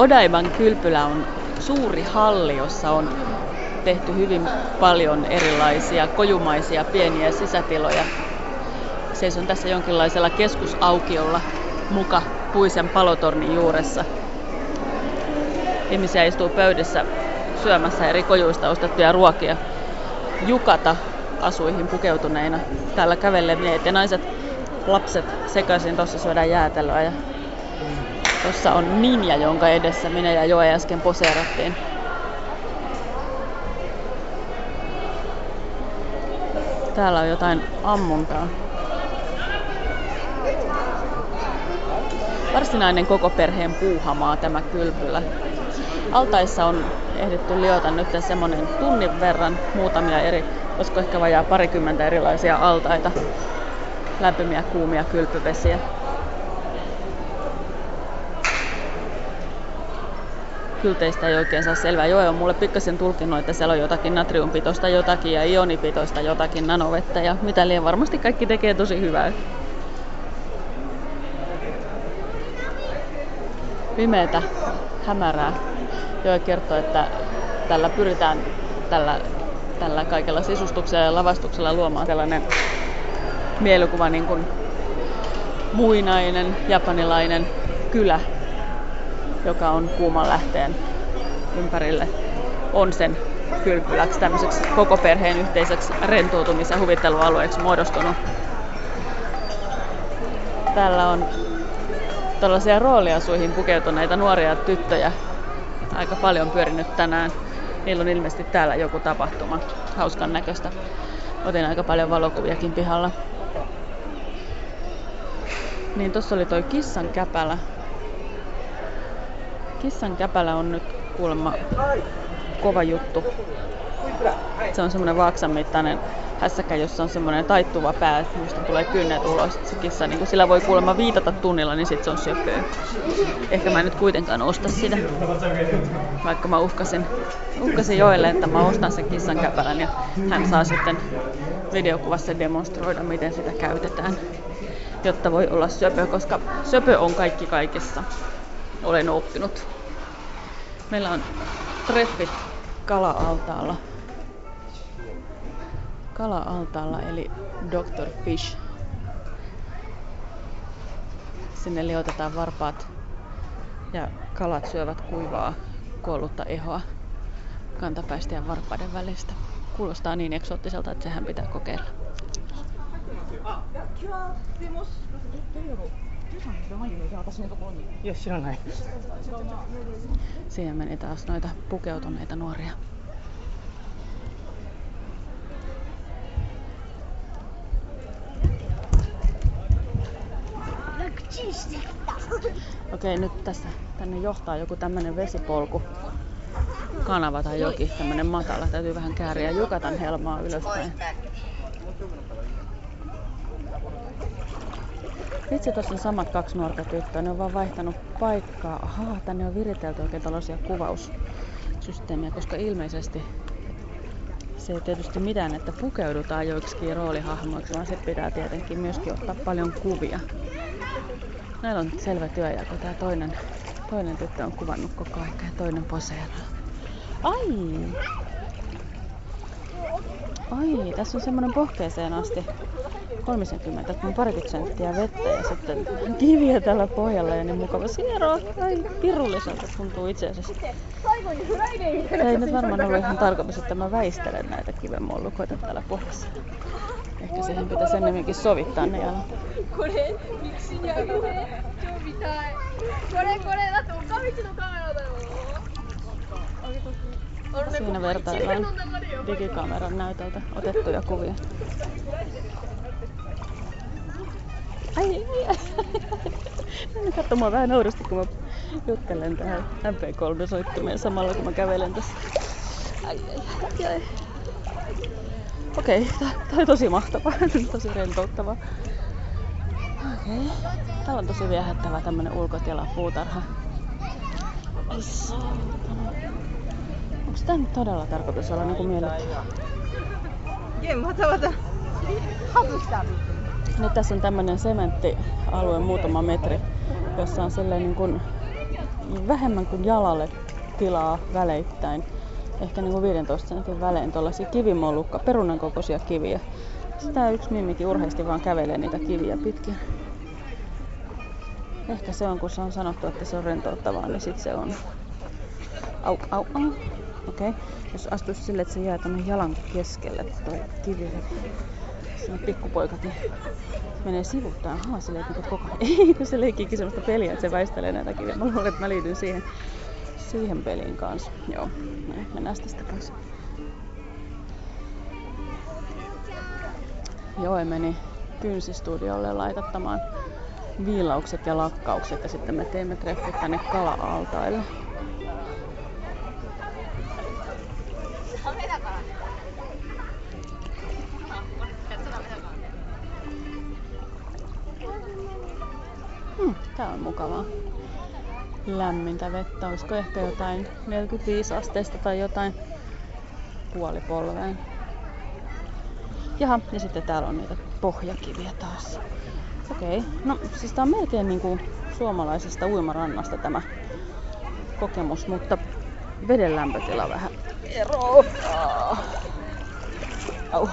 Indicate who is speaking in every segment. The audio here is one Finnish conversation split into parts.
Speaker 1: Odaiban kylpylä on suuri halli, jossa on tehty hyvin paljon erilaisia kojumaisia pieniä sisätiloja. Seison tässä jonkinlaisella keskusaukiolla muka puisen palotornin juuressa. Ihmisiä istuu pöydissä syömässä eri kojuista ostettuja ruokia jukata asuihin pukeutuneina. Täällä kävelee miehet ja naiset, lapset sekaisin. Tuossa syödään jäätelöä ja tuossa on ninja, jonka edessä minä ja Joe äsken poseerattiin. Täällä on jotain ammuntaa. Varsinainen koko perheen puuhamaa tämä kylpylä. Altaissa on ehditty liota nyt semmonen tunnin verran muutamia eri, olisiko ehkä vajaa parikymmentä erilaisia altaita, lämpimiä kuumia kylpyvesiä. Kylteistä ei oikein saa selvää. Joe on mulle pikkasen tulkinnut, että siellä on jotakin natriumpitoista jotakin ja ionipitoista jotakin nanovettä ja mitä liian varmasti kaikki tekee tosi hyvää. Pimeätä, hämärää. Joe kertoo, että tällä pyritään tällä, tällä kaikella sisustuksella ja lavastuksella luomaan sellainen mielikuva niin kuin muinainen japanilainen kylä, joka on kuuman lähteen ympärille, on sen kylpyläksi, tämmöiseksi koko perheen yhteiseksi rentoutumis- ja huvittelualueeksi muodostunut. Täällä on tällaisia rooliasuihin pukeutuneita nuoria tyttöjä aika paljon pyörinyt tänään. Niillä on ilmeisesti täällä joku tapahtuma. Hauskan näköistä. Otin aika paljon valokuviakin pihalla. Niin tossa oli toi kissan käpälä. Kissan käpälä on nyt kuulemma kova juttu. Se on semmoinen vaaksan mittainen hässäkä, jossa on semmoinen taittuva pää, mistä tulee kynnet ulos. Se kissa, niin sillä voi kuulemma viitata tunnilla, niin sit se on söpöä. Ehkä mä en nyt kuitenkaan osta sitä. Vaikka mä uhkasin, uhkasin Joelle, että mä ostan sen kissan käpälän ja hän saa sitten videokuvassa demonstroida, miten sitä käytetään, jotta voi olla söpö, koska söpö on kaikki kaikessa. Olen oppinut. Meillä on treffit kala-altaalla kala-altaalla eli Dr. Fish. Sinne liotetaan varpaat ja kalat syövät kuivaa kuollutta ehoa kantapäistä ja varpaiden välistä. Kuulostaa niin eksoottiselta, että sehän pitää kokeilla. Siihen meni taas noita pukeutuneita nuoria. Okei, nyt tässä tänne johtaa joku tämmönen vesipolku. Kanava tai joki, tämmönen matala. Täytyy vähän kääriä Jukatan helmaa ylöspäin. Itse tuossa on samat kaksi nuorta tyttöä, ne on vaan vaihtanut paikkaa. Ahaa, tänne on viritelty oikein tällaisia kuvaussysteemiä, koska ilmeisesti se ei tietysti mitään, että pukeudutaan joiksikin roolihahmoiksi, vaan se pitää tietenkin myöskin ottaa paljon kuvia. Näillä on selvä työjako. Tää toinen, toinen tyttö on kuvannut koko ajan ja toinen poseeraa. Ai! Ai, tässä on semmonen pohkeeseen asti 30, että on parikymmentä senttiä vettä ja sitten kiviä tällä pohjalla ja niin mukava siero. Ai, pirulliselta tuntuu itse asiassa. Ei nyt varmaan ollut ihan tarkoitus, että mä väistelen näitä kivenmollukoita täällä pohjassa. Ehkä siihen pitäisi ennemminkin sovittaa ne jalat. Siinä vertaillaan digikameran näytöltä otettuja kuvia. Ai, ai, ai. Katso mua vähän noudosti, kun mä juttelen tähän MP3-soittimeen samalla, kun mä kävelen tässä. Ai, ai, ai. Okei, okay, tää on tosi mahtavaa, tosi rentouttavaa. Okei. Okay. Täällä on tosi viehättävä tämmönen ulkotila puutarha. Ai saatana. Onks tää nyt todella tarkoitus olla niinku miellyttävä? Nyt tässä on tämmönen sementtialue muutama metri, jossa on silleen niin kuin vähemmän kuin jalalle tilaa väleittäin. Ehkä niin kuin 15 sentin välein tuollaisia kivimollukka, perunan kokoisia kiviä. Sitä yksi mimmikin urheasti vaan kävelee niitä kiviä pitkin. Ehkä se on, kun se on sanottu, että se on rentouttavaa, niin sit se on. Au, au, au. Okei. Okay. Jos astuisi sille, että se jää tänne jalan keskelle toi kivi, sinne pikkupoikat, niin menee sivuttaan. Haa, silleen, että koko ajan. Ei, kun se leikkiikin sellaista peliä, että se väistelee näitä kiviä. Mä luulen, että mä liityn siihen, siihen peliin kanssa. Joo, näin, mennään tästä pois. Joe meni kynsistudiolle laitattamaan viilaukset ja lakkaukset ja sitten me teemme treffit tänne kala-altaille. Tää on mukavaa. Lämmintä vettä. Olisiko ehkä jotain 45 asteesta tai jotain puolipolveen. Jaha, ja sitten täällä on niitä pohjakiviä taas. Okei, okay. no siis tää on melkein niinku suomalaisesta uimarannasta tämä kokemus, mutta veden lämpötila vähän ero. Au.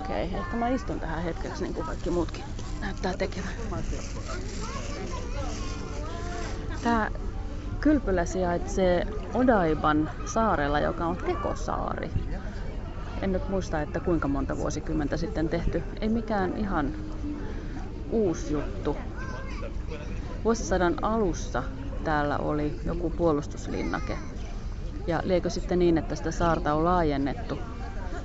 Speaker 1: Okei, okay, ehkä mä istun tähän hetkeksi niin kuin kaikki muutkin näyttää tekevän. Tää kylpylä sijaitsee Odaiban saarella, joka on tekosaari. En nyt muista, että kuinka monta vuosikymmentä sitten tehty. Ei mikään ihan uusi juttu. Vuosisadan alussa täällä oli joku puolustuslinnake. Ja liekö sitten niin, että sitä saarta on laajennettu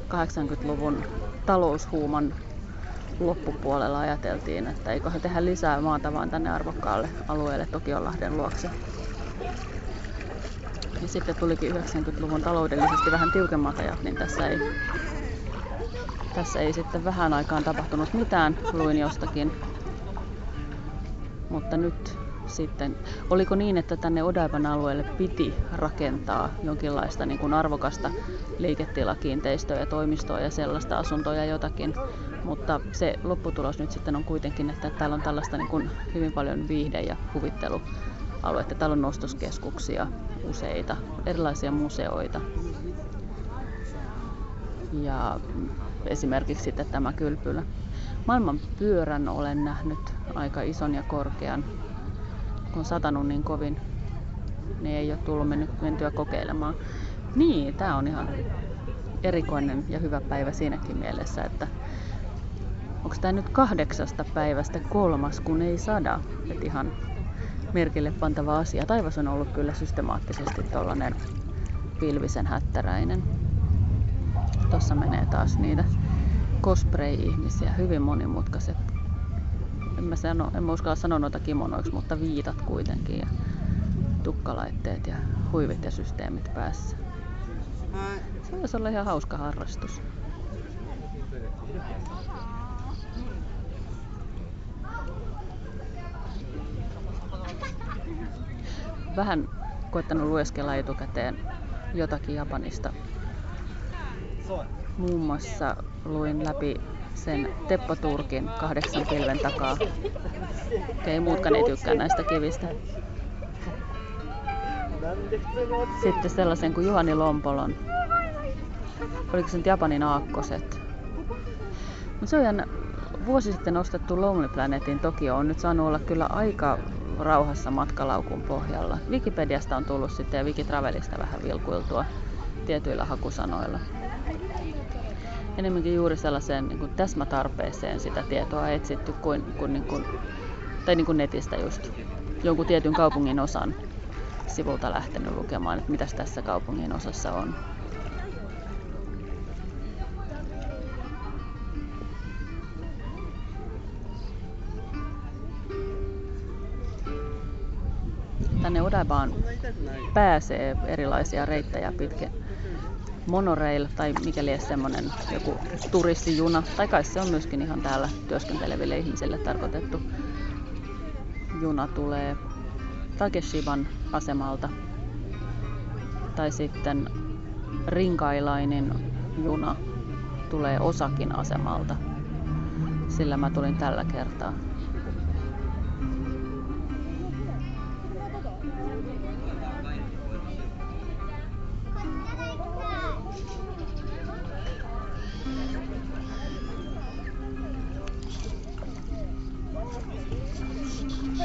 Speaker 1: 80-luvun taloushuuman loppupuolella ajateltiin, että eiköhän tehdä lisää maata vaan tänne arvokkaalle alueelle Tokionlahden luokse. Ja sitten tulikin 90-luvun taloudellisesti vähän tiukemmat ajat, niin tässä ei, tässä ei sitten vähän aikaan tapahtunut mitään. Luin jostakin mutta nyt sitten, oliko niin, että tänne Odaivan alueelle piti rakentaa jonkinlaista niin kuin arvokasta liiketilakiinteistöä ja toimistoa ja sellaista asuntoa ja jotakin, mutta se lopputulos nyt sitten on kuitenkin, että täällä on tällaista niin kuin hyvin paljon viihde- ja huvittelualueita. Täällä on nostoskeskuksia useita, erilaisia museoita. Ja esimerkiksi sitten tämä kylpylä. Maailman pyörän olen nähnyt aika ison ja korkean. Kun satanut niin kovin, niin ei ole tullut mennyt, mentyä kokeilemaan. Niin, tää on ihan erikoinen ja hyvä päivä siinäkin mielessä, että onko tämä nyt kahdeksasta päivästä kolmas, kun ei sada. Et ihan merkille pantava asia. Taivas on ollut kyllä systemaattisesti tollanen pilvisen hättäräinen. Tossa menee taas niitä cosplay-ihmisiä, hyvin monimutkaiset. En mä, sano, en mä uskalla sanoa noita kimonoiksi, mutta viitat kuitenkin ja tukkalaitteet ja huivit ja systeemit päässä. Se voisi olla ihan hauska harrastus. Vähän koittanut lueskella etukäteen jotakin Japanista Muun muassa luin läpi sen Teppo Turkin kahdeksan pilven takaa. Okei, muutkaan ei tykkää näistä kivistä. Sitten sellaisen kuin Juhani Lompolon. Oliko se nyt Japanin aakkoset? No se on jännä. Vuosi sitten ostettu Lonely Planetin Tokio on nyt saanut olla kyllä aika rauhassa matkalaukun pohjalla. Wikipediasta on tullut sitten ja Wikitravelista vähän vilkuiltua tietyillä hakusanoilla enemmänkin juuri sellaiseen niin kuin täsmätarpeeseen sitä tietoa etsitty kuin, kuin, niin kuin tai niin kuin netistä just jonkun tietyn kaupungin osan sivulta lähtenyt lukemaan, että mitäs tässä kaupungin osassa on. Tänne Odabaan pääsee erilaisia reittejä pitkin monorail tai mikäli semmoinen joku turistijuna, tai kai se on myöskin ihan täällä työskenteleville ihmisille tarkoitettu juna tulee Takeshiban asemalta tai sitten rinkailainen juna tulee Osakin asemalta. Sillä mä tulin tällä kertaa.